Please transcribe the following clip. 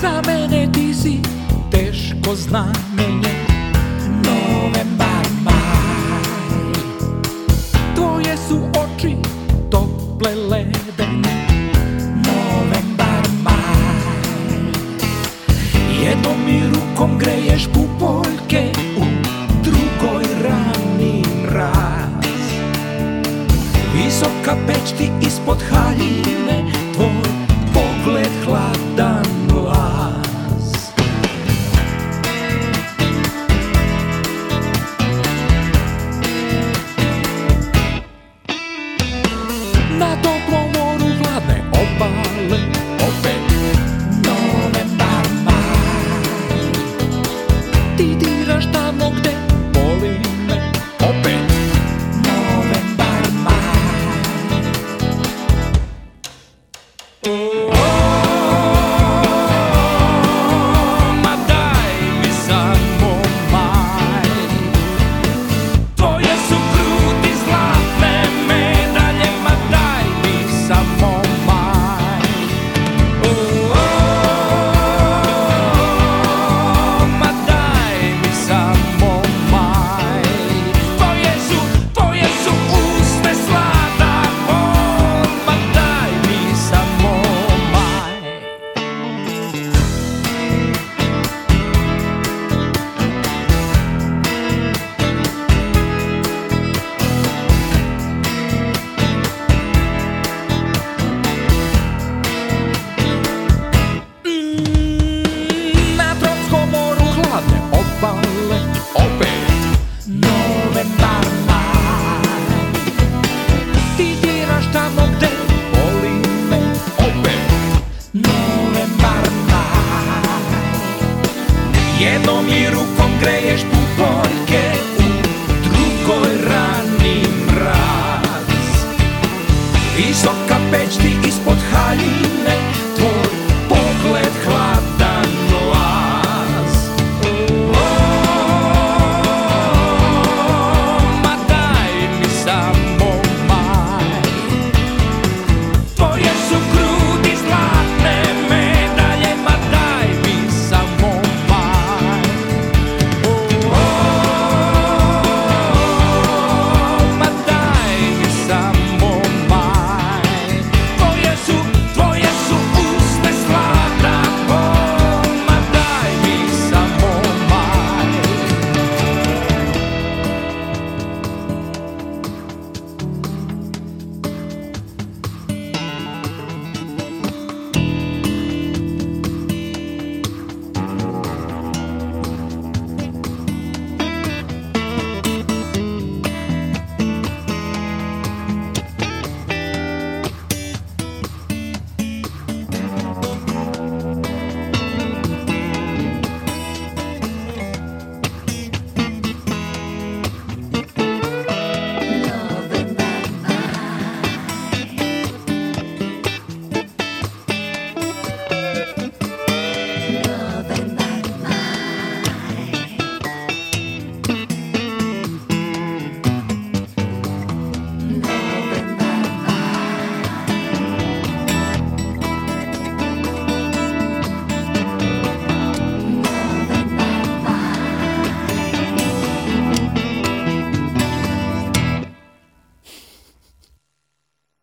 za mene ti si teško znamenje. Novembar, maj Tvoje su oči tople ledene. Novembar, maj Jednom mi rukom greješ pupoljke u drugoj rani raz Visoka peć ti ispod haljine Tvoj pogled hlada ideias por podcast.